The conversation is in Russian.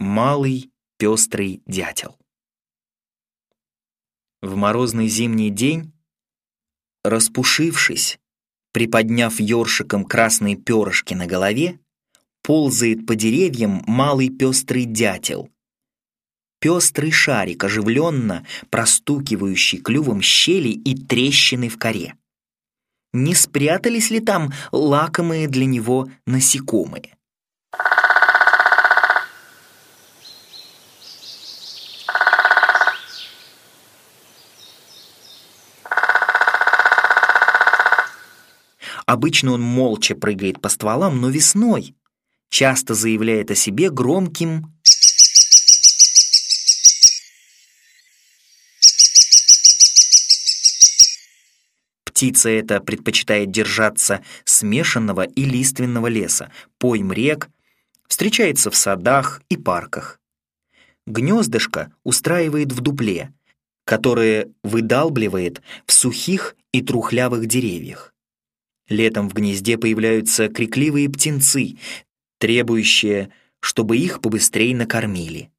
Малый пестрый дятел. В морозный зимний день, распушившись, приподняв ёршиком красные перышки на голове, ползает по деревьям малый пестрый дятел. Пестрый шарик, оживленно простукивающий клювом щели и трещины в коре. Не спрятались ли там лакомые для него насекомые? Обычно он молча прыгает по стволам, но весной часто заявляет о себе громким Птица эта предпочитает держаться смешанного и лиственного леса, пойм рек, встречается в садах и парках. Гнездышко устраивает в дупле, которое выдалбливает в сухих и трухлявых деревьях. Летом в гнезде появляются крикливые птенцы, требующие, чтобы их побыстрее накормили.